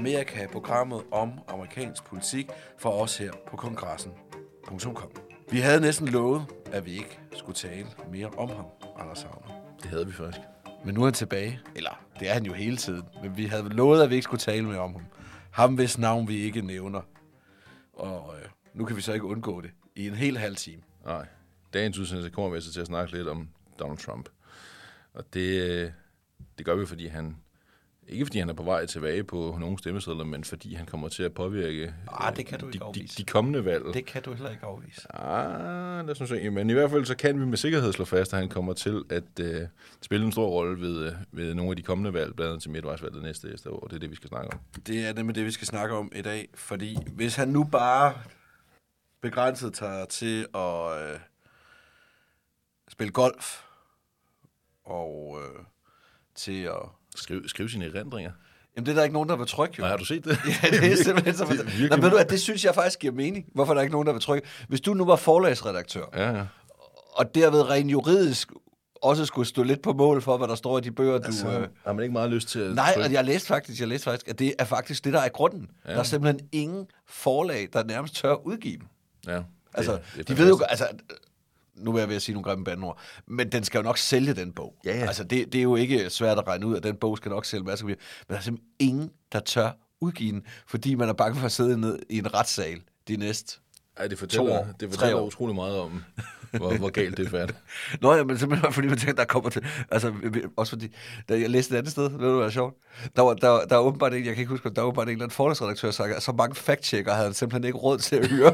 Amerika, programmet om amerikansk politik for os her på kongressen.com. Vi havde næsten lovet, at vi ikke skulle tale mere om ham, Anders Havner. Det havde vi faktisk. Men nu er han tilbage. Eller, det er han jo hele tiden. Men vi havde lovet, at vi ikke skulle tale mere om ham. Ham, hvis navn vi ikke nævner. Og øh, nu kan vi så ikke undgå det i en hel halv time. Nej. Dagens udsendelse kommer vi altså til at snakke lidt om Donald Trump. Og det, øh, det gør vi, fordi han... Ikke fordi han er på vej tilbage på nogle stemmesedler, men fordi han kommer til at påvirke Ah, det kan du de, ikke de, afvise. de kommende valg. Det kan du heller ikke afvise. Ah, det synes jeg. Men i hvert fald så kan vi med sikkerhed slå fast, at han kommer til at øh, spille en stor rolle ved, øh, ved nogle af de kommende valg, blandt andet til midtvejsvalget næste, næste år. Det er det, vi skal snakke om. Det er nemlig det, vi skal snakke om i dag. Fordi hvis han nu bare begrænset tager til at øh, spille golf og øh, til at... Skriv, skriv sine erindringer. Jamen, det er der ikke nogen, der vil trykke, jo. Nej, har du set det? Ja, det er simpelthen så... Det virkelig- Nå, ved du, at det synes jeg faktisk giver mening. Hvorfor er der ikke nogen, der vil trykke? Hvis du nu var forlagsredaktør, Ja, ja. og derved rent juridisk også skulle stå lidt på mål for, hvad der står i de bøger, du... Altså, øh, Har man ikke meget lyst til at Nej, trykke? og jeg læste faktisk, jeg læste faktisk, at det er faktisk det, der er grunden. Ja. Der er simpelthen ingen forlag, der nærmest tør udgive dem. Ja, det, Altså, det er de ved jo, fantastisk. altså, nu er jeg ved at sige nogle grimme bandord, men den skal jo nok sælge den bog. Ja, ja. Altså, det, det er jo ikke svært at regne ud, at den bog skal nok sælge masser af. Men der er simpelthen ingen, der tør udgive den, fordi man er bange for at sidde ned i en retssal de næste. Ej, det To fortæller, år, det tre fortæller år. utrolig meget om, hvor, hvor galt det er fat. Nå ja, men simpelthen fordi man tænker, der kommer til... Altså, også fordi, da jeg læste et andet sted, ved du hvad er sjovt? Der var, der, der er åbenbart en, jeg kan ikke huske, der var åbenbart en eller anden forlagsredaktør, der sagde, at så mange fact-checker havde han simpelthen ikke råd til at hyre.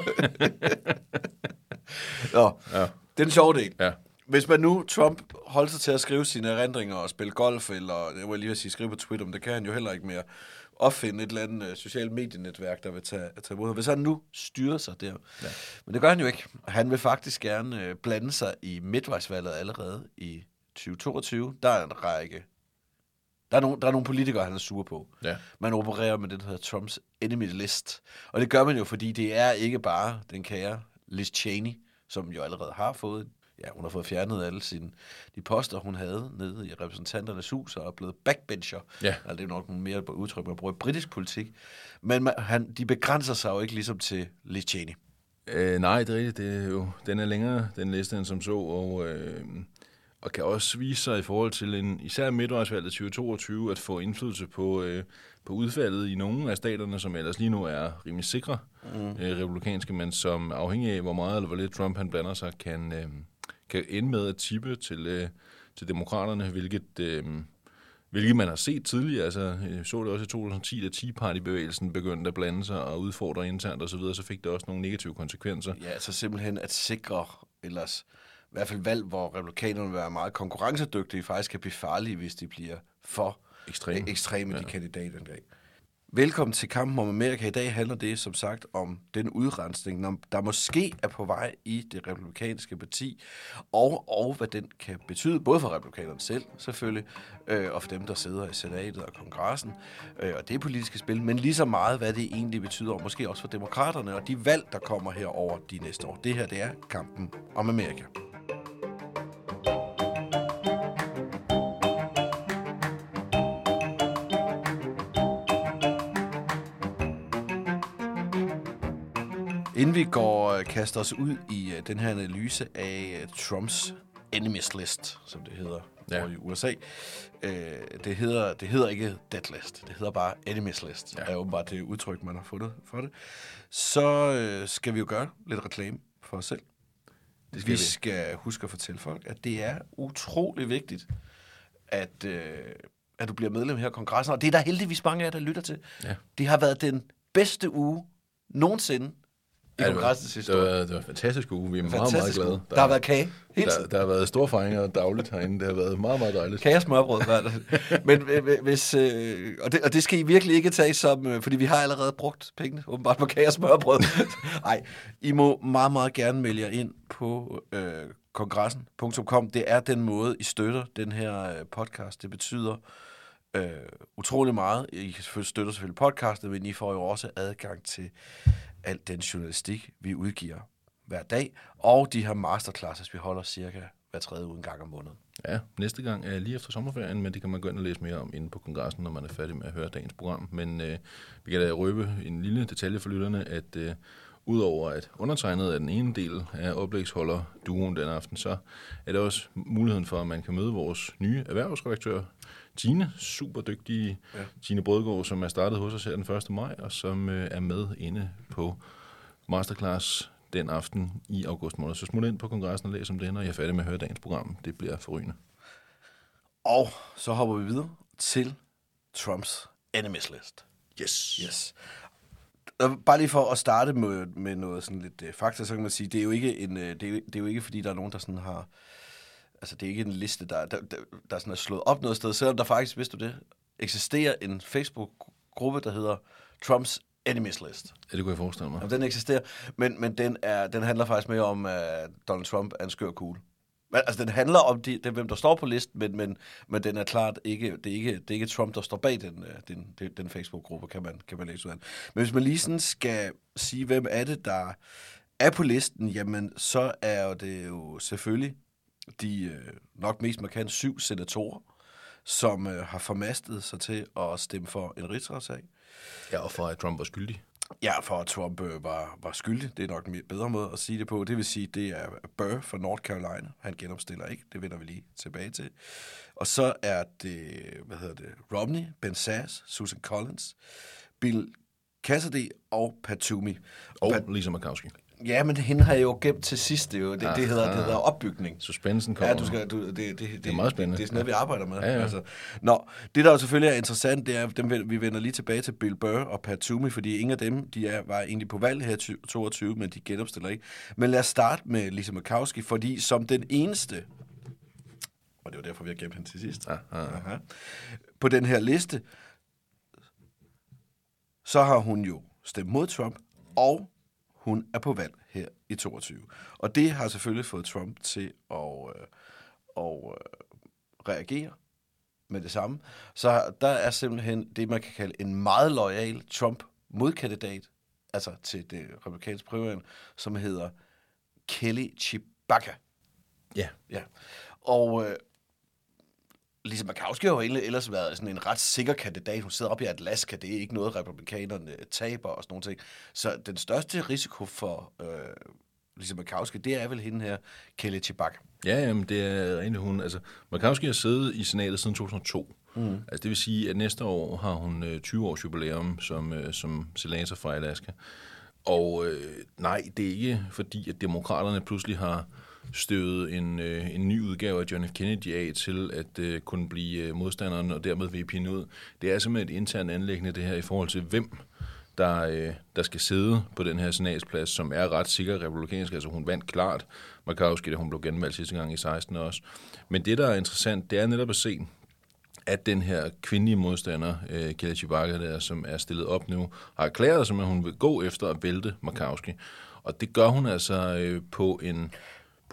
Nå, Ja. Det er den sjove del. Ja. Hvis man nu, Trump, holdt sig til at skrive sine erindringer og spille golf, eller jeg var lige at sige, skrive på Twitter, men det kan han jo heller ikke mere, opfinde et eller andet uh, socialt medienetværk, der vil tage, tage imod ham. Hvis han nu styrer sig der. Ja. Men det gør han jo ikke. Han vil faktisk gerne uh, blande sig i midtvejsvalget allerede i 2022. Der er en række der er, nogle, der er nogle politikere, han er sur på. Ja. Man opererer med det, der hedder Trumps enemy list. Og det gør man jo, fordi det er ikke bare den kære Liz Cheney, som jo allerede har fået, ja, hun har fået fjernet alle sine, de poster, hun havde nede i repræsentanternes hus, og er blevet backbencher. Ja. Altså, det er nok mere udtryk, man bruger i britisk politik. Men man, han, de begrænser sig jo ikke ligesom til Liz Cheney. Øh, nej, det er rigtigt. Det er jo, den er længere, den liste, end som så, og, øh, og kan også vise sig i forhold til en, især midtvejsvalget 2022 at få indflydelse på, øh, på udfaldet i nogle af staterne, som ellers lige nu er rimelig sikre mm. øh, republikanske, men som afhængig af, hvor meget eller hvor lidt Trump han blander sig, kan, øh, kan ende med at tippe til, øh, til demokraterne, hvilket... Øh, Hvilket man har set tidligere, altså øh, så det også i 2010, da Tea Party-bevægelsen begyndte at blande sig og udfordre internt osv., så, videre, så fik det også nogle negative konsekvenser. Ja, altså simpelthen at sikre, ellers i hvert fald valg, hvor republikanerne vil være meget konkurrencedygtige, faktisk kan blive farlige, hvis de bliver for Ekstreme. ekstreme ja. de kandidatangreb. Velkommen til kampen om Amerika. I dag handler det som sagt om den udrensning, der- der måske er på vej i det republikanske parti, og, og hvad den kan betyde, både for republikanerne selv selvfølgelig, øh, og for dem, der sidder i senatet og kongressen, øh, og det politiske spil, men lige så meget, hvad det egentlig betyder, og måske også for demokraterne, og de valg, der kommer her over de næste år. Det her, det er kampen om Amerika. Vi går øh, kaster os ud i øh, den her analyse af øh, Trumps enemies list, som det hedder, ja. I USA. Øh, det, hedder, det hedder ikke Dead List, det hedder bare Enemies List, ja. Ja. er åbenbart det udtryk, man har fundet for det. Så øh, skal vi jo gøre lidt reklame for os selv. Det skal vi, vi. skal huske at fortælle folk, at det er utrolig vigtigt, at, øh, at du bliver medlem her i kongressen. Og det er der heldigvis mange af jer, der lytter til. Ja. Det har været den bedste uge nogensinde i Ja, det var, kongressens det, historie. var, det var en fantastisk uge. Vi er meget, meget glade. uge. Der har været kage hele der, tiden. der har været store fejringer dagligt herinde. Det har været meget, meget dejligt. Kage og smørbrød. hver dag. Men øh, hvis, øh, og, det, og det skal I virkelig ikke tage som, øh, fordi vi har allerede brugt pengene, åbenbart på kage og smørbrød. Nej, I må meget, meget gerne melde jer ind på øh, kongressen.com. Det er den måde, I støtter den her øh, podcast. Det betyder øh, utrolig meget. I kan selvfølgelig støtte selvfølgelig podcastet, men I får jo også adgang til al den journalistik, vi udgiver hver dag, og de her masterclasses, vi holder cirka hver tredje uge en gang om måneden. Ja, næste gang er lige efter sommerferien, men det kan man gå ind og læse mere om inde på kongressen, når man er færdig med at høre dagens program. Men øh, vi kan da røbe en lille detalje for lytterne, at øh, udover at undertegnet er den ene del af oplægsholder duoen den aften, så er der også muligheden for, at man kan møde vores nye erhvervsredaktør, Tine, super dygtige ja. Tine Brødgaard, som er startet hos os her den 1. maj, og som øh, er med inde på masterclass den aften i august måned. Så smut ind på kongressen og læs om det, når jeg er færdig med at høre dagens program. Det bliver forrygende. Og så hopper vi videre til Trumps enemies list. Yes. Yes. Bare lige for at starte med, med noget sådan lidt uh, fakta, så kan man sige, det er jo ikke en, uh, det, er, det er jo ikke fordi, der er nogen, der sådan har, altså det er ikke en liste, der, der, der, der sådan er slået op noget sted, selvom der faktisk, vidste du det, eksisterer en Facebook-gruppe, der hedder Trumps enemies list. Ja, det kunne jeg forestille mig. Jamen, den eksisterer, men, men den, er, den handler faktisk mere om, at Donald Trump er en skør kugle. Men, altså, den handler om de, det, hvem der står på listen, men, men, men den er klart ikke, det er ikke, det er ikke Trump, der står bag den, øh, den, den, den Facebook-gruppe, kan man, kan man læse ud af. Men hvis man lige sådan skal sige, hvem er det, der er på listen, jamen, så er det jo selvfølgelig de øh, nok mest markant syv senatorer, som øh, har formastet sig til at stemme for en rigsretssag. Ja, og for at Trump var skyldig. Ja, for at Trump øh, var, var skyldig. Det er nok en bedre måde at sige det på. Det vil sige, det er Burr fra North Carolina. Han genopstiller ikke. Det vender vi lige tilbage til. Og så er det, hvad hedder det, Romney, Ben Sass, Susan Collins, Bill Cassidy og Pat Toomey. Og Pat, Lisa Murkowski. Ja, men hende har jeg jo gemt til sidst. Det, jo. det, det, hedder, det hedder opbygning. Suspensen kommer. Ja, du skal, du, det, det, det, det, er meget spændende. Det er sådan noget, vi arbejder med. Ja, ja. Altså. Nå, det der jo selvfølgelig er interessant, det er, dem, vi vender lige tilbage til Bill Burr og Pat Toomey, fordi ingen af dem, de er, var egentlig på valg her i 22, men de genopstiller ikke. Men lad os starte med Lisa Murkowski, fordi som den eneste, og det var derfor, vi har gemt hende til sidst, ja, ja. Aha. på den her liste, så har hun jo stemt mod Trump, og hun er på valg her i 22. Og det har selvfølgelig fået Trump til at, øh, at øh, reagere med det samme. Så der er simpelthen det, man kan kalde en meget lojal Trump-modkandidat, altså til det republikanske primærvalg, som hedder Kelly Chewbacca. Ja. Ja. Og øh, Lisa Murkowski har jo ellers været sådan en ret sikker kandidat. Hun sidder oppe i Alaska. Det er ikke noget, republikanerne taber og sådan nogle ting. Så den største risiko for øh, Lisa Murkowski, det er vel hende her, Kelly Chewbacca. Ja, jamen, det er rent hun. Altså, Murkowski har siddet i senatet siden 2002. Mm. Altså, det vil sige, at næste år har hun øh, 20 års jubilæum som, øh, som senator fra Alaska. Og øh, nej, det er ikke fordi, at demokraterne pludselig har støvet en, øh, en ny udgave af John F. Kennedy af til at øh, kunne blive øh, modstanderen og dermed VP'en ud. Det er simpelthen et internt anlæggende det her i forhold til, hvem der, øh, der skal sidde på den her senatsplads, som er ret sikker republikansk. Altså hun vandt klart Murkowski, da hun blev genvalgt sidste gang i 16 også. Men det, der er interessant, det er netop at se, at den her kvindelige modstander, øh, Kelly Chewbacca, der, som er stillet op nu, har erklæret sig, at hun vil gå efter at vælte Murkowski. Og det gør hun altså øh, på en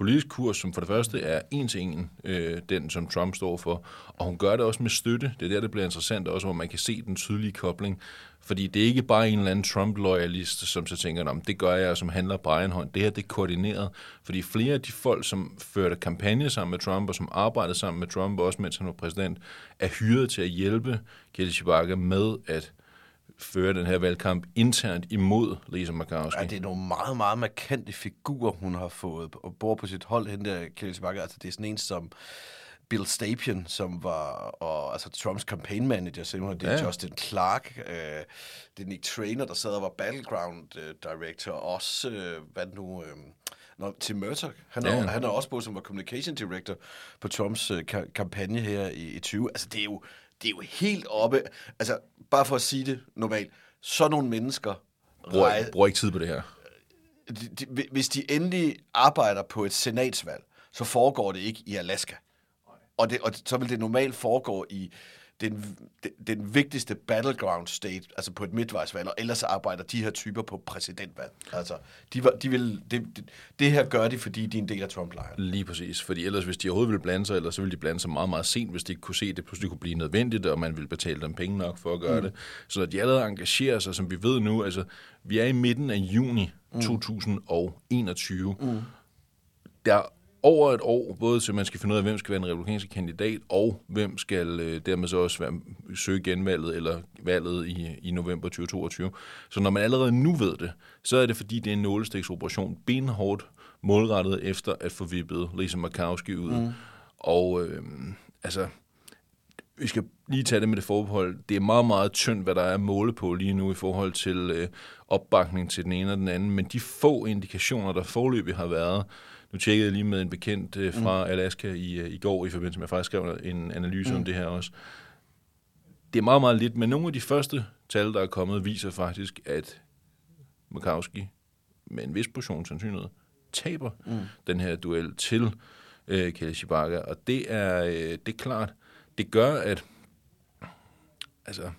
politisk kurs, som for det første er en til en, øh, den som Trump står for, og hun gør det også med støtte. Det er der, det bliver interessant også, hvor man kan se den tydelige kobling. Fordi det er ikke bare en eller anden Trump-loyalist, som så tænker, om det gør jeg, og som handler bare en hånd. Det her, det er koordineret. Fordi flere af de folk, som førte kampagne sammen med Trump, og som arbejdede sammen med Trump, også mens han var præsident, er hyret til at hjælpe Kelly Chewbacca med at føre den her valgkamp internt imod Lisa Murkowski. Ja, det er nogle meget, meget markante figurer, hun har fået og bor på sit hold, hende der Kelly Chewbacca. Altså, det er sådan en som Bill Stapien, som var og, altså Trumps campaign manager, simpelthen. det er Ja. Justin Clark, øh, det er Nick Trainer, der sad og var battleground øh, director, og også, øh, hvad nu, øh, Nå, Tim Murdoch, han Ja. han er også på som var communication director på Trumps øh, ka- kampagne her i, i 20. Altså, det er, jo, det er jo helt oppe. Altså, bare for at sige det normalt, så nogle mennesker Bruger, rej- bruger ikke tid på det her. de, de, hvis de endelig arbejder på et senatsvalg, så foregår det ikke i Alaska. Og, det, og så vil det normalt foregå i den, den, den vigtigste battleground state, altså på et midtvejsvalg, og ellers arbejder de her typer på præsidentvalg. Altså, de, var, de vil, det, det, det her gør de, fordi de er en del af Trump-lejren. Lige præcis, fordi ellers hvis de overhovedet ville blande sig, ellers så ville de blande sig meget, meget sent, hvis de ikke kunne se, at det pludselig kunne blive nødvendigt, og man ville betale dem penge nok for at gøre mm. det. Så når de allerede engagerer sig, som vi ved nu, altså vi er i midten af juni mm. 2021, mm. der er over et år, både til man skal finde ud af, hvem skal være en republikansk kandidat, og hvem skal øh, dermed så også være, søge genvalget eller valget i, i november 2022. Så når man allerede nu ved det, så er det fordi, det er en nålestiksoperation, benhårdt målrettet efter at få vippet Lisa Murkowski ud. Mm. Og øh, altså, vi skal lige tage det med det forbehold. Det er meget, meget tyndt, hvad der er at måle på lige nu i forhold til øh, opbakning til den ene og den anden, men de få indikationer, der forløbig har været, nu tjekkede jeg lige med en bekendt øh, fra Alaska i, øh, i går, i forbindelse med, at jeg faktisk skrev en analyse mm. om det her også. Det er meget, meget lidt, men nogle af de første tal, der er kommet, viser faktisk, at Murkowski med en vis portion sandsynlighed taber mm. den her duel til øh, Kelly Shibaka, og det er, øh, det er klart, det gør, at altså,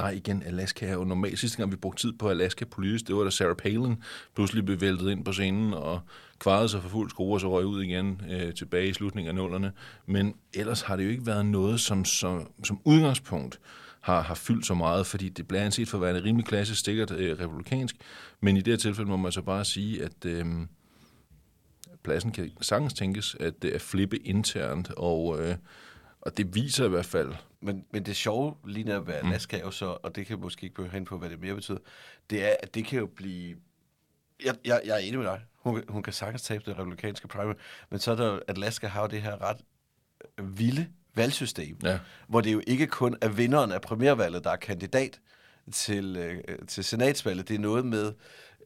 nej igen, Alaska er jo normalt. Sidste gang, vi brugte tid på Alaska politisk, det var da Sarah Palin pludselig blev væltet ind på scenen og kvarede sig for fuld skrue og så røg ud igen øh, tilbage i slutningen af nullerne. Men ellers har det jo ikke været noget, som, som, som udgangspunkt har, har fyldt så meget, fordi det bliver anset for at være en rimelig klassisk, stikkert øh, republikansk. Men i det her tilfælde må man så bare sige, at øh, pladsen kan sagtens tænkes at, det at flippe internt, og, øh, og det viser i hvert fald, Men, men det sjove lige når ved Alaska er jo så, og det kan jeg måske ikke gå hen på, hvad det mere betyder, det er, at det kan jo blive... Jeg, jeg, jeg er enig med dig. Hun, kan- hun kan sagtens tabe det republikanske primary, men så er der Alaska har jo det her ret vilde valgsystem, Ja. hvor det jo ikke kun er vinderen af primærvalget, der er kandidat til, øh, til senatsvalget. Det er noget med,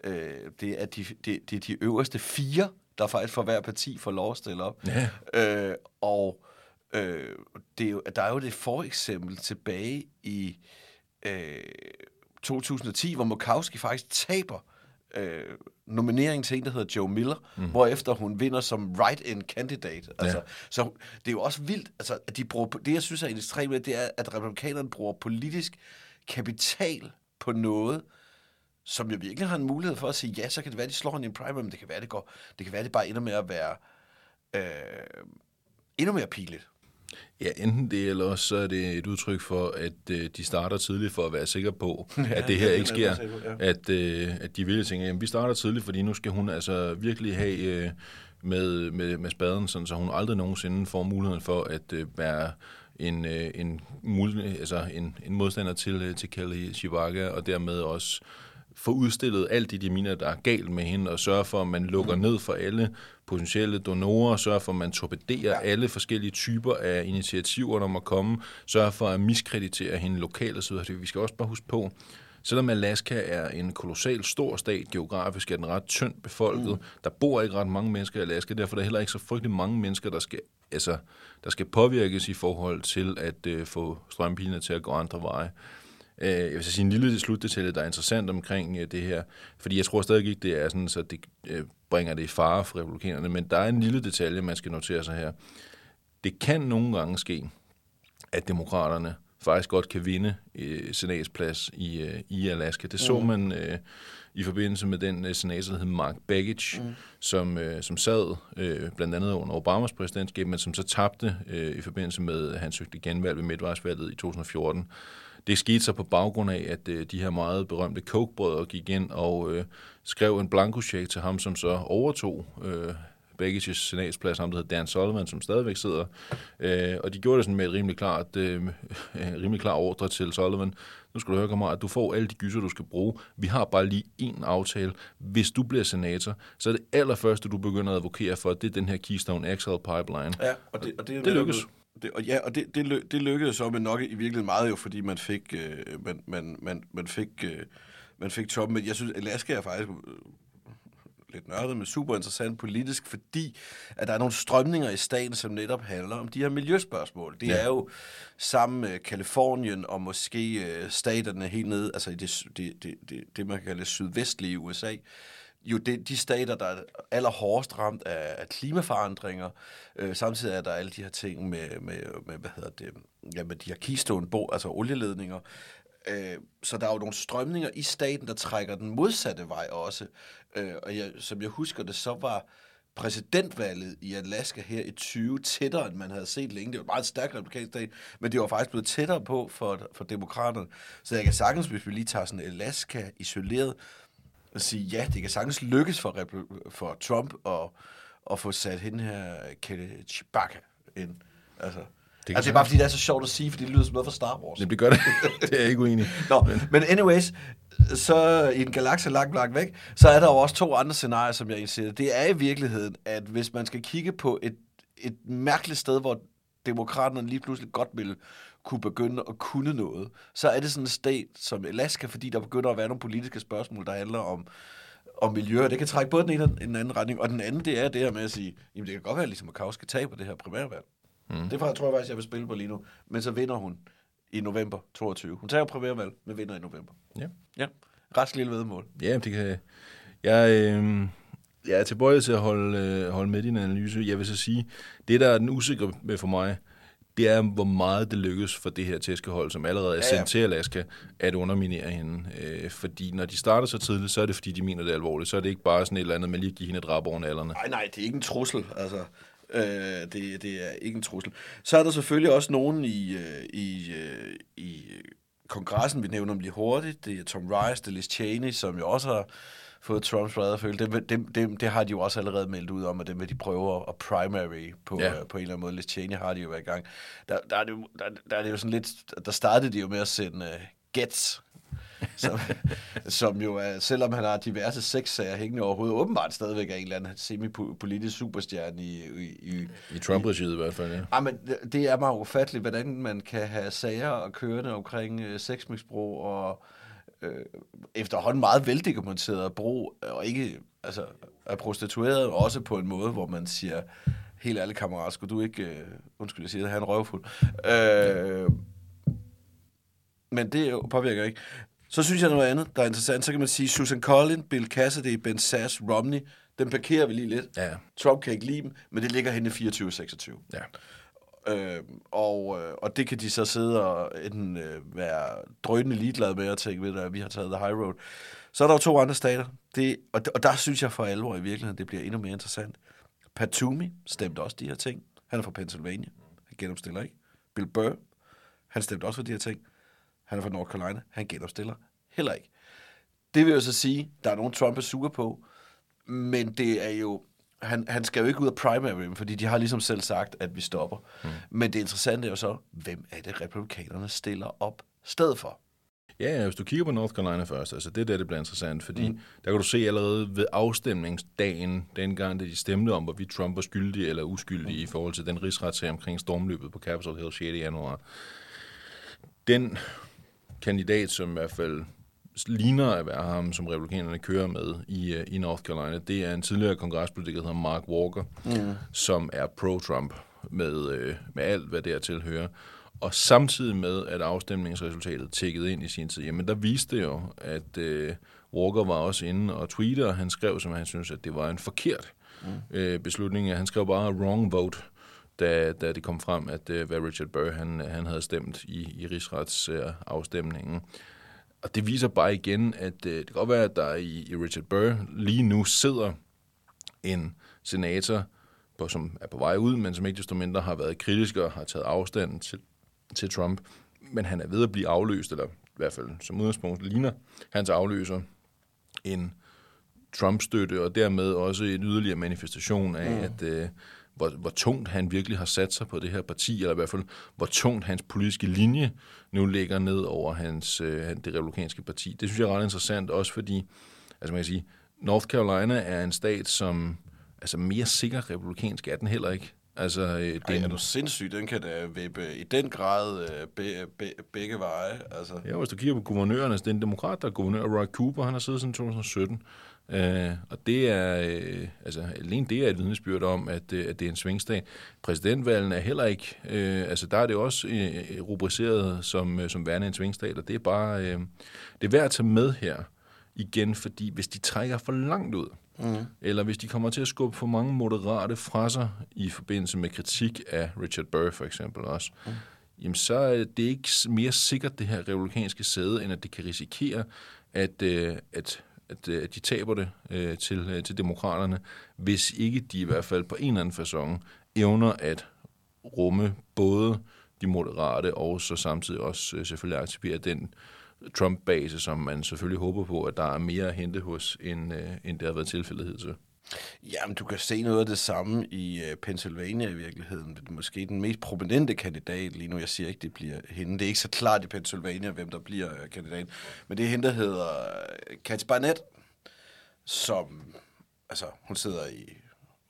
øh, det, er de, det, det er de øverste fire, der faktisk for hver parti får lov at stille op. Ja. Øh, og øh, det er jo, der er jo det foreksempel tilbage i øh, 2010, hvor Murkowski faktisk taber øh, nomineringen til en, der hedder Joe Miller, mm. hvorefter hun vinder som write-in candidate. Altså, Så det er jo også vildt, altså, at de bruger, det jeg synes er ekstremt, det er, at republikanerne bruger politisk kapital på noget, som jo virkelig har en mulighed for at sige, ja, så kan det være, de slår hende i en primary, men det kan være, det går, det kan være, det bare ender med at være øh, endnu mere piligt. Ja, enten det, eller også så er det et udtryk for, at øh, de starter tidligt for at være sikre på, ja, at det her ikke er sker. på, At, øh, at de vil tænke, at vi starter tidligt, fordi nu skal hun altså virkelig have øh, med, med, med spaden, sådan, så hun aldrig nogensinde får muligheden for at øh, være en, øh, en, mulig, altså en, en modstander til, øh, til Kelly Shibaka, og dermed også få udstillet alt det, de mener, der er galt med hende, og sørge for, at man lukker ned for alle potentielle donorer, sørge for, at man torpederer ja. alle forskellige typer af initiativer, der må komme, sørge for at miskreditere hende lokalt osv. Vi skal også bare huske på, selvom Alaska er en kolossal stor stat geografisk, er den ret tyndt befolket. Mm. Der bor ikke ret mange mennesker i Alaska, derfor er der heller ikke så frygtelig mange mennesker, der skal, altså, der skal påvirkes i forhold til at øh, få strømpilene til at gå andre veje. Øh, jeg vil så sige en lille slutdetalje, der er interessant omkring øh, det her, fordi jeg tror stadig ikke, det er sådan, så det øh, bringer det i fare for republikanerne, men der er en lille detalje, man skal notere sig her. Det kan nogle gange ske, at demokraterne faktisk godt kan vinde øh, senatsplads i, øh, i Alaska. Det så man øh, i forbindelse med den øh, senator, der hed Mark Bagage, mm. som, øh, som sad øh, blandt andet under Obamas præsidentskab, men som så tabte øh, i forbindelse med, at han søgte genvalg ved midtvejsvalget i 2014. Det skete så på baggrund af, at øh, de her meget berømte Koch-brødre gik ind og øh, skrev en blankocheck til ham, som så overtog øh, Begges senatsplads, ham der hedder Dan Sullivan, som stadigvæk sidder. Øh, og de gjorde det sådan med et rimelig klart, øh, rimelig klar ordre til Sullivan. Nu skal du høre, kammerat, du får alle de gyser, du skal bruge. Vi har bare lige én aftale. Hvis du bliver senator, så er det allerførste, du begynder at advokere for, det er den her Keystone XL pipeline. Ja, og det, og det, Det lykkes. Det, og ja, og det, det, ly- det lykkedes så, men nok i virkeligheden meget jo, fordi man fik, øh, man, man, man, man fik, øh, man fik Trump. Men jeg synes, Alaska er faktisk lidt nørdet, men super interessant politisk, fordi at der er nogle strømninger i staten, som netop handler om de her miljøspørgsmål. Det ja. er jo sammen med Kalifornien og måske øh, staterne helt nede, altså i det, det, det, det, det man kan kalde sydvestlige USA, jo det, de stater, der er allerhårdest ramt af, af klimaforandringer. Øh, samtidig er der alle de her ting med, med, med hvad hedder det, ja, med de her keystone, bo, altså olieledninger. Øh, så der er jo nogle strømninger i staten, der trækker den modsatte vej også. Øh, og jeg, som jeg husker det, så var præsidentvalget i Alaska her i 20 tættere, end man havde set længe. Det var et meget stærkt republikansk stat, men det var faktisk blevet tættere på for, for demokraterne. Så jeg kan sagtens, hvis vi lige tager sådan Alaska isoleret, og sige, ja, det kan sagtens lykkes for, for Trump at, at få sat hende her Kelly Chewbacca ind. Altså, det, altså, det er bare fordi, det er så sjovt at sige, fordi det lyder som noget fra Star Wars. Det gør det. det er jeg ikke uenig. Nå, men. men anyways, så i en galakse langt, langt væk, så er der jo også to andre scenarier, som jeg indser. Det er i virkeligheden, at hvis man skal kigge på et, et mærkeligt sted, hvor demokraterne lige pludselig godt ville kunne begynde at kunne noget, så er det sådan en stat som Alaska, fordi der begynder at være nogle politiske spørgsmål, der handler om, om miljø, og det kan trække både den ene og den anden retning. Og den anden, det er det her med at sige, jamen det kan godt være, at Lisa Macau skal tage på det her primærvalg. Mm. Det tror jeg faktisk, jeg vil spille på lige nu. Men så vinder hun i november 22. Hun tager primærvalg, men vinder i november. Ja. Ja, rask lille vedmål. Ja, det kan jeg. Øh, jeg er tilbøjelig til at holde, øh, holde med din analyse. Jeg vil så sige, det der er den usikre med for mig, det er, hvor meget det lykkes for det her tæskehold, som allerede er Ja, sendt ja. til Alaska, at underminere hende. Øh, fordi når de starter så tidligt, så er det fordi, de mener det er alvorligt. Så er det ikke bare sådan et eller andet med lige at give hende et drab over nallerne. Nej, nej, det er ikke en trussel. Altså, øh, det, det er ikke en trussel. Så er der selvfølgelig også nogen i, øh, i, øh, i kongressen, vi nævner dem lige hurtigt. Det er Tom Rice, det er Liz Cheney, som jo også har fået Trumps rædderfølge. Dem, dem, dem, det har de jo også allerede meldt ud om, at dem vil de prøve at primary på, ja. øh, på en eller anden måde. Liz Cheney har de jo været i gang. Der, der, er det jo, der, der er det jo sådan lidt... Der startede de jo med at sende uh, Gets, som, som jo er, selvom han har diverse sexsager hængende overhovedet, åbenbart stadigvæk er en eller anden semi-politisk superstjerne i, i, i, I Trump-regiet i hvert fald, ja. Ah, men det- er meget ufatteligt, hvordan man kan have sager og kørende omkring øh, sexmisbrug og øh, efterhånden meget veldokumenteret brug, og ikke altså, er prostitueret, og også på en måde, hvor man siger, helt ærligt kammerat, skulle du ikke, øh, undskyld, jeg siger det, have en røvfuld. Øh, men det påvirker ikke. Så synes jeg noget andet, der er interessant. Så kan man sige, Susan Collin, Bill Cassidy, Ben Sass, Romney, dem parkerer vi lige lidt. Ja. Trump kan ikke lide dem, men det ligger henne i 24-26. Ja. Øh, og, og det kan de så sidde og enten øh, være drønende ligeglade med og tænke, ved hvad, vi har taget the high road. Så er der jo to andre stater, det, og, og der synes jeg for alvor i virkeligheden, det bliver endnu mere interessant. Pat Toomey stemte også de her ting. Han er fra Pennsylvania. Han genopstiller ikke. Bill Burr, han stemte også for de her ting. Han er fra North Carolina. Han genopstiller heller ikke. Det vil jo så sige, der er nogen Trump er sure på, men det er jo, han, han skal jo ikke ud af primary, fordi de har ligesom selv sagt, at vi stopper. Mm. Men det interessante er jo så, hvem er det, republikanerne stiller op sted for? Ja, ja, hvis du kigger på North Carolina først, altså det er der, det bliver interessant, fordi mm. der kan du se allerede ved afstemningsdagen, dengang, da de stemte om, hvorvidt Trump var skyldig eller uskyldig mm. i forhold til den rigsretssag omkring stormløbet på Capitol Hill 6. januar. Den kandidat, som i hvert fald ligner at være ham, som republikanerne kører med i, uh, i North Carolina, det er en tidligere kongrespolitiker, der hedder Mark Walker, mm. som er pro-Trump med, øh, med alt, hvad dertil hører. Og samtidig med, at afstemningsresultatet tækkede ind i sin tid, jamen der viste det jo, at øh, Walker var også inde og tweetede, og han skrev, som han synes, at det var en forkert mm. øh, beslutning. Han skrev bare wrong vote, da, da det kom frem, at øh, hvad Richard Burr han, han havde stemt i, i rigsretsafstemningen. Øh, afstemningen. og det viser bare igen, at øh, det kan godt være, at der i, i Richard Burr lige nu sidder en senator, på, som er på vej ud, men som ikke desto mindre har været kritisk og har taget afstand til, til Trump. Men han er ved at blive afløst, eller i hvert fald som udgangspunkt ligner hans afløser en Trump-støtte, og dermed også en yderligere manifestation af, mm. at øh, hvor, hvor tungt han virkelig har sat sig på det her parti, eller i hvert fald hvor tungt hans politiske linje nu ligger ned over hans, øh, det republikanske parti. Det synes jeg er ret interessant, også fordi, altså man kan sige, North Carolina er en stat, som altså mere sikker republikansk er den heller ikke. Altså, øh, det Ej, er du sindssyg? Den kan da vippe i den grad øh, be, be, begge veje. Altså. Ja, hvis du kigger på guvernørerne, det er en demokrat, der er guvernør, Roy Cooper, han har siddet siden 2017. Øh, og det er, øh, altså alene det er et vidnesbyrd om, at, øh, at det er en svingstat. Præsidentvalgen er heller ikke, øh, altså der er det også øh, rubriceret som, øh, som værende en svingstat, og det er bare, øh, det er værd at tage med her igen, fordi hvis de trækker for langt ud, mm. eller hvis de kommer til at skubbe for mange moderate fra sig i forbindelse med kritik af Richard Burr for eksempel også, mm. jamen så er det ikke mere sikkert det her republikanske sæde, end at det kan risikere, at, øh, at at, øh, at de taber det øh, til, øh, til demokraterne, hvis ikke de i hvert fald på en eller anden façon evner at rumme både de moderate og så samtidig også øh, selvfølgelig aktivere den Trump-base, som man selvfølgelig håber på, at der er mere at hente hos, end, øh, end det har været tilfældet hidtil. Jamen, du kan se noget af det samme i øh, Pennsylvania i virkeligheden. Det er måske den mest prominente kandidat lige nu. Jeg siger ikke, det bliver hende. Det er ikke så klart i Pennsylvania, hvem der bliver øh, kandidat. Men det er hende, der hedder øh, uh, Katz Barnett, som, altså, hun sidder i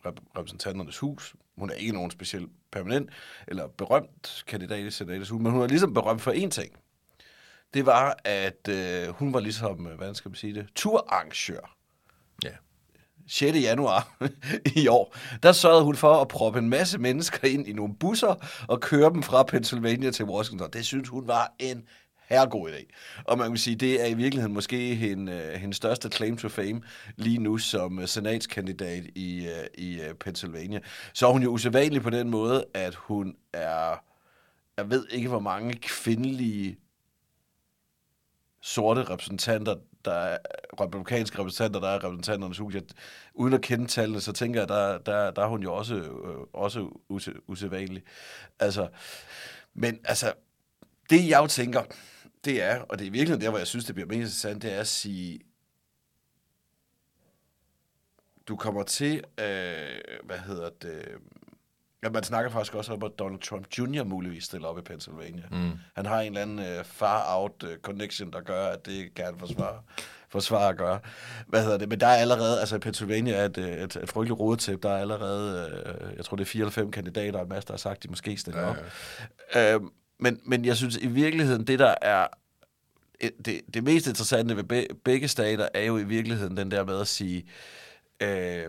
rep- repræsentanternes hus. Hun er ikke nogen speciel permanent eller berømt kandidat i senatets hus, men hun er ligesom berømt for én ting. Det var, at uh, hun var ligesom, hvad skal man sige det, turarrangør. Ja. 6. januar i år, der sørgede hun for at proppe en masse mennesker ind i nogle busser og køre dem fra Pennsylvania til Washington. Det synes hun var en herregod idé. Og man kan sige, det er i virkeligheden måske hende, hendes største claim to fame lige nu som senatskandidat i, i Pennsylvania. Så er hun jo usædvanlig på den måde, at hun er, jeg ved ikke hvor mange kvindelige sorte repræsentanter, der er republikanske repræsentanter, der er repræsentanternes hus. Jeg, uden at kende tallene, så tænker jeg, der, der, der er hun jo også, øh, også use, usædvanlig. Altså, men altså, det jeg jo tænker, det er, og det er virkelig der, hvor jeg synes, det bliver mest interessant, det er at sige, du kommer til, øh, hvad hedder det, Ja, man snakker faktisk også om, at Donald Trump Jr. muligvis stiller op i Pennsylvania. Mm. Han har en eller anden uh, far-out uh, connection, der gør, at det kan forsvare, forsvare at gøre. Hvad hedder det? Men der er allerede, altså Pennsylvania er et, et, et frygteligt rodetæp. Der er allerede, uh, jeg tror det er fire eller fem kandidater, og en masse, der har sagt, at de måske stiller ja, op. Ja. Uh, men, men jeg synes i virkeligheden, det der er det, det mest interessante ved be, begge stater, er jo i virkeligheden den der med at sige, øh,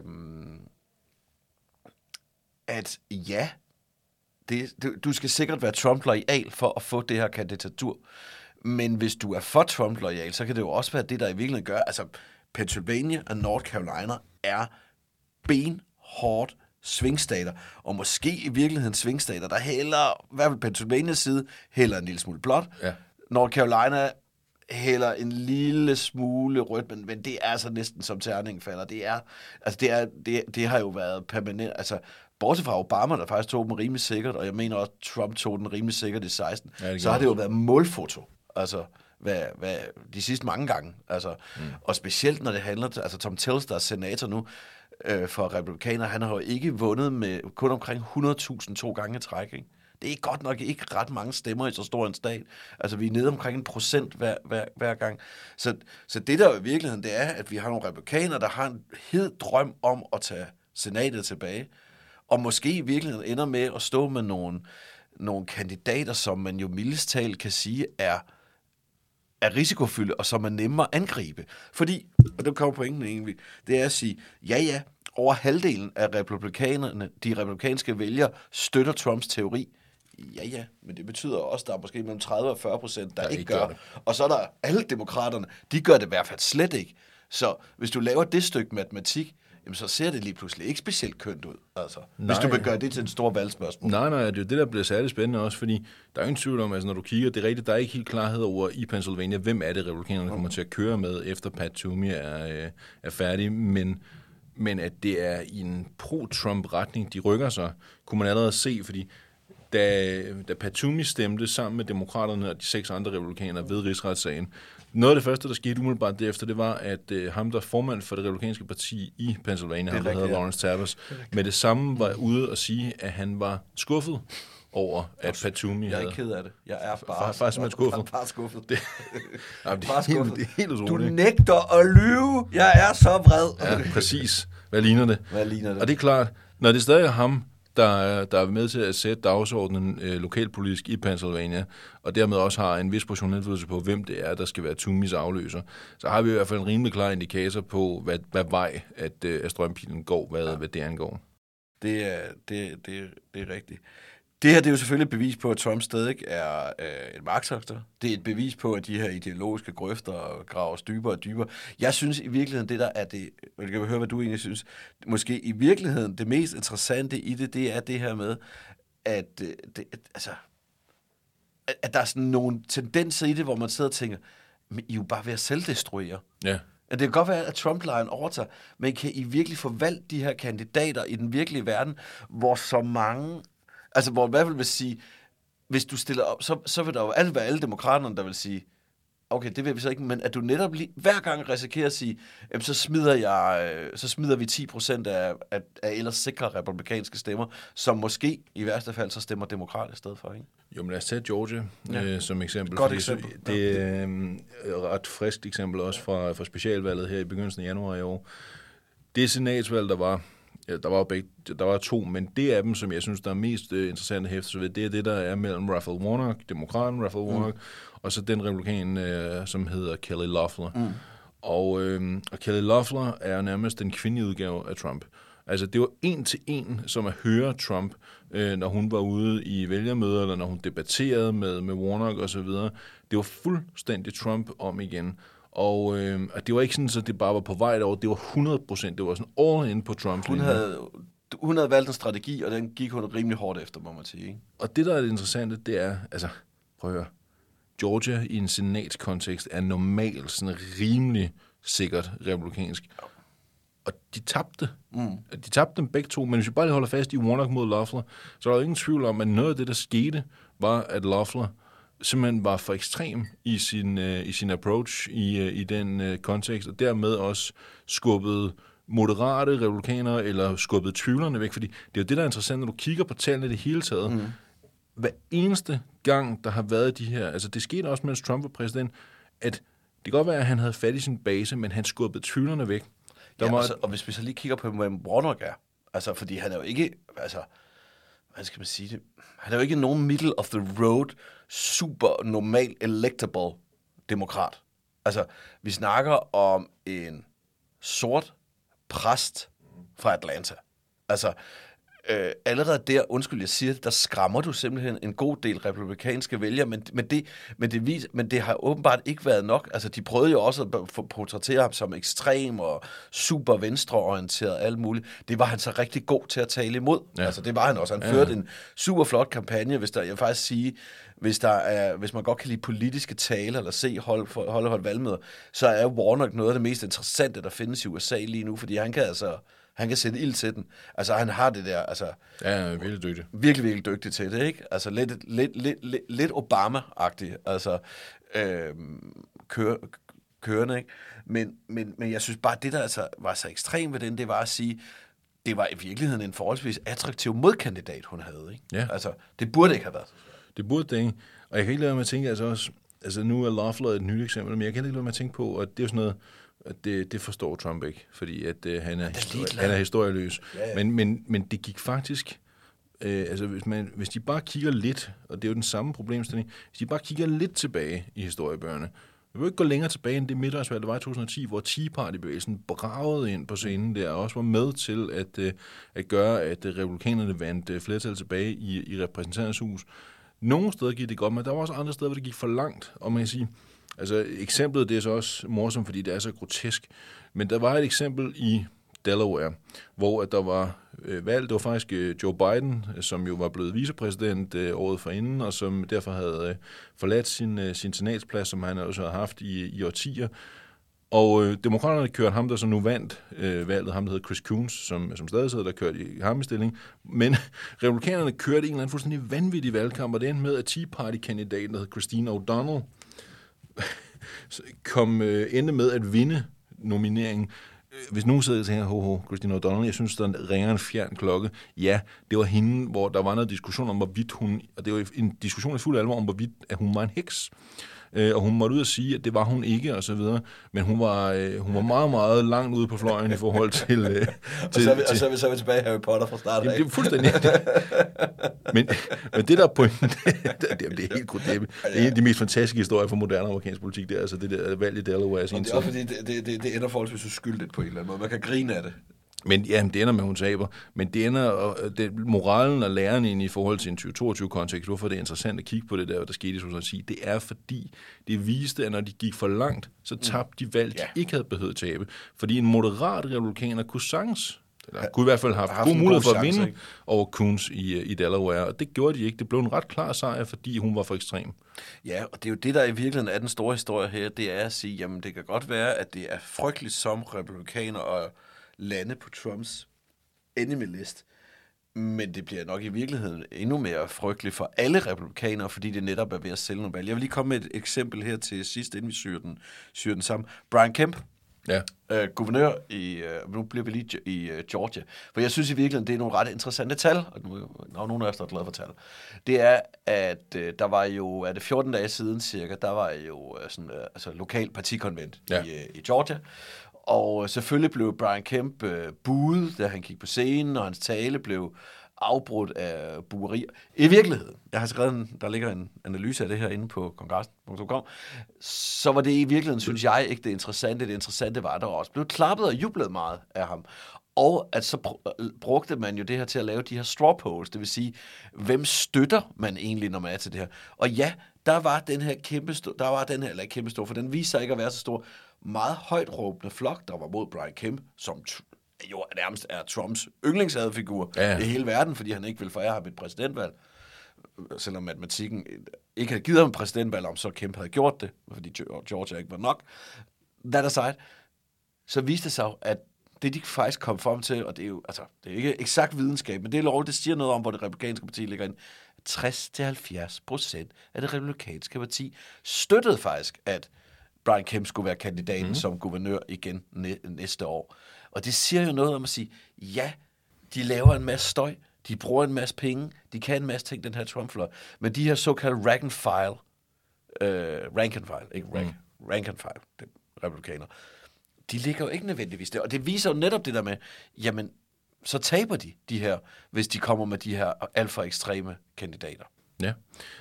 at ja, det, du, du skal sikkert være Trump-loyal for at få det her kandidatur. Men hvis du er for Trump-loyal, så kan det jo også være det, der i virkeligheden gør. Altså, Pennsylvania og North Carolina er benhårdt svingstater, og måske i virkeligheden svingstater, der hælder, i hvert fald Pennsylvanias side, hælder en lille smule blåt. Ja. North Carolina hælder en lille smule rødt, men, men det er altså næsten som terningen falder. Det er, altså det, er, det, det har jo været permanent, altså bortset fra Obama, der faktisk tog den rimelig sikkert, og jeg mener også, Trump tog den rimelig sikkert i 16, ja, så har det jo været målfoto. Altså, hvad, hvad, de sidste mange gange. Altså, mm. Og specielt når det handler, altså Tom Tillis, der er senator nu, øh, for republikaner, han har jo ikke vundet med kun omkring 100.000 to gange træk, ikke? Det er godt nok ikke ret mange stemmer i så stor en stat. Altså, vi er nede omkring en procent hver, hver, hver gang. Så, så det der jo i virkeligheden, det er, at vi har nogle republikanere, der har en hed drøm om at tage senatet tilbage og måske i virkeligheden ender med at stå med nogle, nogle kandidater, som man jo mildest talt kan sige er, er risikofyldte, og som er nemmere at angribe. Fordi, og det kommer pointen egentlig, det er at sige, ja ja, over halvdelen af republikanerne, de republikanske vælgere, støtter Trumps teori. Ja, ja, men det betyder også, at der er måske mellem 30 og 40 procent, der, der ikke, ikke gør det. Og så er der alle demokraterne, de gør det i hvert fald slet ikke. Så hvis du laver det stykke matematik, jamen så ser det lige pludselig ikke specielt kønt ud, altså, nej. hvis du vil gøre det til en stor valgspørgsmål. Nej, nej, det er det, der bliver særligt spændende også, fordi der er ingen tvivl om, altså når du kigger, det er rigtigt, der er ikke helt klarhed over i Pennsylvania, hvem er det, republikanerne kommer til at køre med, efter Pat Toomey er, øh, er færdig, men men at det er i en pro-Trump-retning, de rykker sig, kunne man allerede se, fordi da, da Pat Toomey stemte sammen med demokraterne og de seks andre republikanere ved rigsretssagen, Noget af det første, der skete umiddelbart derefter, det var, at øh, ham, der er formand for det republikanske parti i Pennsylvania, der rigtigt, hedder. Lawrence Tabbers, med det samme var ude og sige, at han var skuffet over, at Pat Toomey Jeg er ikke ked af det. Jeg er bare, Bare- simpelthen skuffet. Jeg er bare skuffet. Det, Jamen, det, er helt, det er helt Du utroligt. nægter at lyve. Jeg er så vred. Ja, præcis. Hvad ligner det? Hvad ligner det? Og det er klart, når det stadig er ham, der er, der er med til at sætte dagsordenen øh, lokalpolitisk i Pennsylvania, og dermed også har en vis portion indflydelse på, hvem det er, der skal være Toomeys afløser, så har vi i hvert fald en rimelig klar indikator på, hvad, hvad vej at, øh, at strømpilen går, hvad, ja. hvad det angår. Det er, det, det, det er rigtigt. Det her det er jo selvfølgelig et bevis på, at Trump stadig er øh, en magtfaktor. Det er et bevis på, at de her ideologiske grøfter graves dybere og dybere. Jeg synes i virkeligheden, det der er det, jeg kan høre, hvad du egentlig synes, måske i virkeligheden det mest interessante i det, det er det her med, at, øh, det, at, altså, at, at der er sådan nogle tendenser i det, hvor man sidder og tænker, men I er jo bare ved at selvdestruere. Ja. Ja, det kan godt være, at Trump-lejen overtager, men kan I virkelig forvalte de her kandidater i den virkelige verden, hvor så mange, altså hvor i hvert fald vil sige, hvis du stiller op, så, så vil der jo alle være alle demokraterne, der vil sige, okay, det vil vi så ikke, men at du netop lige, hver gang risikerer at sige, jamen, så smider, jeg, øh, så smider vi 10 procent af, af, af ellers sikre republikanske stemmer, som måske i værste fald så stemmer demokrat i stedet for, ikke? Jo, men lad os tage Georgia ja. øh, som eksempel. Godt eksempel. Det er øh, et ret frisk eksempel også fra, fra specialvalget her i begyndelsen af januar i år. Det senatsvalg, der var, ja, der var, jo begge, der var to, men det af dem, som jeg synes, der er mest øh, interessant at hæfte sig ved, det er det, der er mellem Raphael Warnock, demokraten Raphael Warnock, mm. og så den republikan, øh, som hedder Kelly Loeffler. Mm. Og, øh, og Kelly Loeffler er nærmest den kvindelige udgave af Trump. Altså, det var en til en, som at høre Trump, øh, når hun var ude i vælgermøder, eller når hun debatterede med, med Warnock og så videre. Det var fuldstændig Trump om igen. Og, øh, og det var ikke sådan, at det bare var på vej derover. Det var 100 procent. Det var sådan all in på Trumps Hun havde, hun havde valgt en strategi, og den gik hun rimelig hårdt efter, må man sige, ikke? Og det, der er det interessante, det er, altså, prøv at høre. Georgia i en senatskontekst er normalt sådan rimelig sikkert republikansk. Og de tabte. Mm. De tabte dem begge to, men hvis vi bare holder fast i Warnock mod Loeffler, så er der jo ingen tvivl om, at noget af det, der skete, var, at Loeffler simpelthen var for ekstrem i sin, øh, i sin approach i, øh, i den øh, kontekst, og dermed også skubbede moderate republikanere, eller skubbede tvivlerne væk, fordi det er jo det, der er interessant, når du kigger på tallene i det hele taget. Mm. Hver eneste gang, der har været de her, altså det skete også, mens Trump var præsident, at det kan godt være, at han havde fat i sin base, men han skubbede tvivlerne væk. Der Ja, var, og, så, og hvis vi så lige kigger på, hvem Warnock er, altså, fordi han er jo ikke, altså, hvad skal man sige det, han er jo ikke nogen middle of the road, super normal electable demokrat. Altså, vi snakker om en sort præst fra Atlanta. Altså, øh, allerede der, undskyld, jeg siger det, der skræmmer du simpelthen en god del republikanske vælgere, men, men, det, men, det vis, men det har åbenbart ikke været nok. Altså, de prøvede jo også at portrættere ham som ekstrem og super venstreorienteret og alt muligt. Det var han så rigtig god til at tale imod. Ja. Altså, det var han også. Han Ja. førte en super flot kampagne, hvis der, jeg vil faktisk sige, hvis, der er, hvis man godt kan lide politiske taler eller se hold, holde hold valgmøder, så er Warnock noget af det mest interessante, der findes i USA lige nu, fordi han kan altså han kan sætte ild til den. Altså, han har det der, altså, ja, han er virkelig dygtig. virkelig, virkelig dygtig til det, ikke? Altså, lidt, lidt, lidt, lidt, lidt Obama-agtig, altså, øh, køre, kørende, ikke? Men, men, men jeg synes bare, det der altså var så ekstremt ved den, det var at sige, det var i virkeligheden en forholdsvis attraktiv modkandidat, hun havde, ikke? Ja. Altså, det burde ikke have været. Det burde det ikke. Og jeg kan ikke lade være med at tænke, altså også, altså nu er Loeffler et nyt eksempel, men jeg kan ikke lade være med at tænke på, at det er jo sådan noget, det, det forstår Trump ikke, fordi at øh, han, er histori- han er historieløs. Ja, ja. Men, men, men det gik faktisk, øh, altså hvis, man, hvis de bare kigger lidt, og det er jo den samme problemstilling, hvis de bare kigger lidt tilbage i historiebøgerne, vi vil ikke gå længere tilbage end det middagsvalg, der var i 2010, hvor Tea Party-bevægelsen bragede ind på scenen der, og også var med til at, øh, at gøre, at republikanerne vandt øh, flertal tilbage i, i repræsentanternes hus. Nogle steder gik det godt, men der var også andre steder, hvor det gik for langt. Og man kan sige, altså eksemplet det er så også morsomt, fordi det er så grotesk. Men der var et eksempel i Delaware, hvor at der var øh, valg. Det var faktisk øh, Joe Biden, som jo var blevet vicepræsident øh, året forinden, og som derfor havde øh, forladt sin, øh, sin senatsplads, som han også havde haft i, i årtier. Og øh, demokraterne kørte ham, der så nu vandt øh, valget, ham der hedder Chris Coons, som, som stadig sidder der kørte i ham i stilling. Men republikanerne kørte en eller anden fuldstændig vanvittig valgkamp, og det endte med, at Tea Party-kandidaten, der hed Christine O'Donnell, kom øh, ende med at vinde nomineringen. Øh, hvis nogen sidder og tænker, ho, ho, Christine O'Donnell, jeg synes, der ringer en fjern klokke. Ja, det var hende, hvor der var noget diskussion om, hvorvidt hun, og det var en diskussion i fuld alvor om, hvorvidt at hun var en heks. Øh, og hun måtte ud og sige, at det var hun ikke, og så videre. Men hun var, øh, hun var meget, meget langt ude på fløjen i forhold til... Øh, Og så, er vi, og så, er vi, så er vi tilbage i Harry Potter fra starten af. Jamen, det er fuldstændig... men, men det der er pointen, det, er- det er helt godt. Det er, en af de mest fantastiske historier for moderne amerikansk politik, det er altså det der valg i Delaware. sin Og det er også fordi, det, det, det, det ender forholdsvis uskyldigt på en eller anden måde. Man kan grine af det. Men ja, det ender med, at hun taber. Men det ender, og det, moralen og læren ind i forhold til en 2022-kontekst, hvorfor det er interessant at kigge på det der, der skete i 2010, det er fordi, det viste, at når de gik for langt, så tabte de valg, de Ja. ikke havde behøvet at tabe. Fordi en moderat republikaner kunne sagtens, eller kunne i hvert fald have haft, haft god mulighed god for at vinde ikke? over Coons i, i Delaware, og det gjorde de ikke. Det blev en ret klar sejr, fordi hun var for ekstrem. Ja, og det er jo det, der i virkeligheden er den store historie her, det er at sige, jamen det kan godt være, at det er frygteligt som republikaner at lande på Trumps enemy list, men det bliver nok i virkeligheden endnu mere frygteligt for alle republikanere, fordi det netop er ved at sælge nogle valg. Jeg vil lige komme med et eksempel her til sidst, inden vi syr den, syr den sammen. Brian Kemp, Ja. øh, guvernør i, øh, nu bliver vi lige i- øh, Georgia, for jeg synes i virkeligheden, det er nogle ret interessante tal, og nu er nogen af os, der er glade for tal. Det er, at øh, der var jo, er det 14 dage siden cirka, der var jo øh, sådan, øh, altså lokal partikonvent Ja. i, øh, i Georgia, og øh, selvfølgelig blev Brian Kemp øh, buet, da han gik på scenen, og hans tale blev afbrudt af buerier. I virkeligheden, jeg har skrevet, en, der ligger en analyse af det her inde på kongressen.com, så var det i virkeligheden, synes jeg, ikke det interessante. Det interessante var, at der også blev klappet og jublet meget af ham. Og at så br- brugte man jo det her til at lave de her straw polls, det vil sige, hvem støtter man egentlig, når man er til det her? Og ja, der var den her kæmpe stor, der var den her, eller kæmpe stor, for den viser sig ikke at være så stor, meget højt råbende flok, der var mod Brian Kemp, som jo nærmest er Trumps yndlingsadfigur Ja. i hele verden, fordi han ikke vil forære ham et præsidentvalg selvom matematikken ikke havde givet ham et præsidentvalg, om så Kemp havde gjort det, fordi Georgia ikke var nok. That aside, så viste det sig at det de faktisk kom frem til, og det er jo altså, det er ikke eksakt videnskab, men det er lov, det siger noget om, hvor det republikanske parti ligger ind. 60-70 procent af det republikanske parti støttede faktisk, at Brian Kemp skulle være kandidaten mm. som guvernør igen næ- næste år. Og det siger jo noget om at sige, ja, de laver en masse støj, de bruger en masse penge, de kan en masse ting, den her trump. Men de her såkaldte rank and file, øh, rank and file, ikke rank, mm. rank and file, det er republikaner, de ligger jo ikke nødvendigvis der. Og det viser jo netop det der med, jamen, så taber de, de her, hvis de kommer med de her alt for ekstreme kandidater. Ja,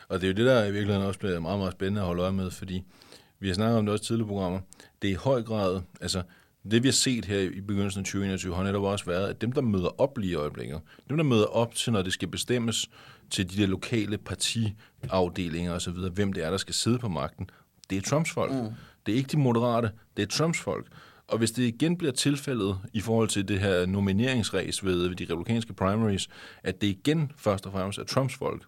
og det er jo det, der i virkeligheden også bliver meget, meget spændende at holde øje med, fordi vi har snakket om det også i tidligere programmer. Det er i høj grad, altså det vi har set her i begyndelsen af 2021, har netop også været, at dem, der møder op lige i øjeblikket, dem, der møder op til, når det skal bestemmes til de der lokale partiafdelinger osv., hvem det er, der skal sidde på magten, det er Trumps folk. Mm. Det er ikke de moderate, det er Trumps folk. Og hvis det igen bliver tilfældet i forhold til det her nomineringsræs ved, ved de republikanske primaries, at det igen først og fremmest er Trumps folk,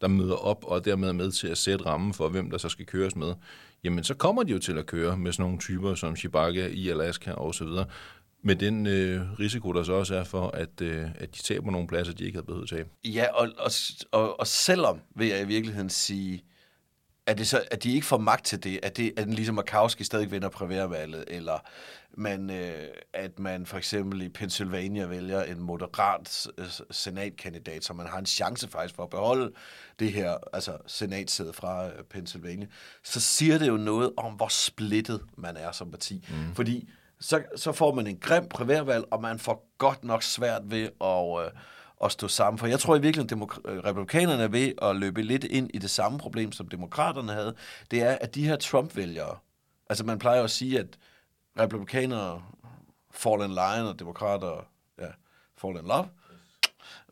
der møder op og dermed er med til at sætte rammen for, hvem der så skal køres med, jamen så kommer de jo til at køre med sådan nogle typer som Chewbacca i Alaska og så videre, med den øh, risiko, der så også er for, at, øh, at de taber nogle pladser, de ikke havde behøvet at tabe. Ja, og, og, og, og selvom, vil jeg i virkeligheden sige, at, det så, at de ikke får magt til det, at, det, at den ligesom Markowski stadig vinder primærvalget, eller man, øh, at man for eksempel i Pennsylvania vælger en moderat øh, senatkandidat, så man har en chance faktisk for at beholde det her altså senatsæde fra øh, Pennsylvania, så siger det jo noget om, hvor splittet man er som parti. Mm. Fordi så, så får man en grim primærvalg, og man får godt nok svært ved at... Øh, at stå sammen. For jeg tror i virkeligheden, at øh, republikanerne er ved at løbe lidt ind i det samme problem, som demokraterne havde. Det er, at de her Trump-vælgere, altså man plejer at sige, at republikanere fall in line, og demokrater ja, fall in love.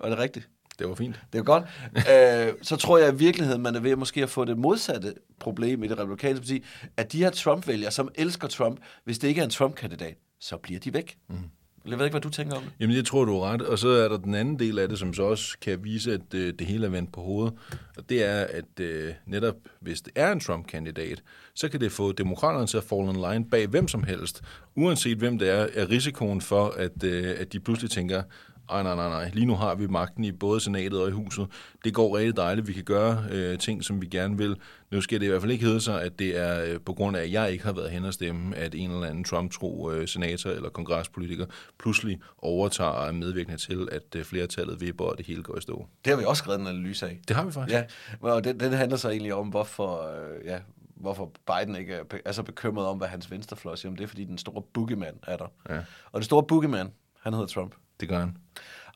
Var det rigtigt? Det var fint. Det jo godt. øh, så tror jeg i virkeligheden, man er ved måske at få det modsatte problem i det republikanske parti, at de her Trump-vælgere, som elsker Trump, hvis det ikke er en Trump-kandidat, så bliver de væk. Mm. Jeg ved ikke, hvad du tænker om det. Jamen, jeg tror, du er ret. Og så er der den anden del af det, som så også kan vise, at øh, det hele er vendt på hovedet. Og det er, at øh, netop hvis det er en Trump-kandidat, så kan det få demokraterne til at fall in line bag hvem som helst. Uanset hvem det er, er risikoen for, at, øh, at de pludselig tænker, ej, nej, nej, nej. Lige nu har vi magten i både senatet og i huset. Det går rigtig dejligt. Vi kan gøre øh, ting, som vi gerne vil. Nu skal det i hvert fald ikke hedde sig, at det er øh, på grund af, at jeg ikke har været hen og stemme, at en eller anden Trump-tro øh, senator eller kongrespolitiker pludselig overtager og er medvirkende til, at øh, flertallet vipper, og det hele går i stå. Det har vi også skrevet en analyse af. Det har vi faktisk. Ja, og den, den handler så egentlig om, hvorfor, øh, ja, hvorfor Biden ikke er, er så bekymret om, hvad hans venstrefløj siger om det, er, fordi den store boogeyman er der. Ja. Og den store boogeyman, han hedder Trump. Det gør han.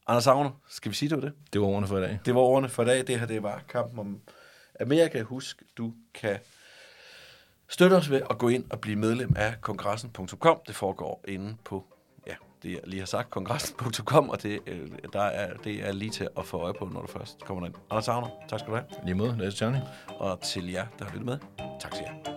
Anders Agner, skal vi sige det var det? Det var ordene for i dag. Det var ordene for i dag. Det her, det var kampen om Amerika. Husk, du kan støtte os ved at gå ind og blive medlem af kongressen.com. Det foregår inde på, ja, det jeg lige har sagt, kongressen.com, og det, øh, der er, det er lige til at få øje på, når du først kommer ind. Anders Agner, tak skal du have. Lige måde, Lasse Tjerning. Og til jer, der har lyttet med, tak til jer.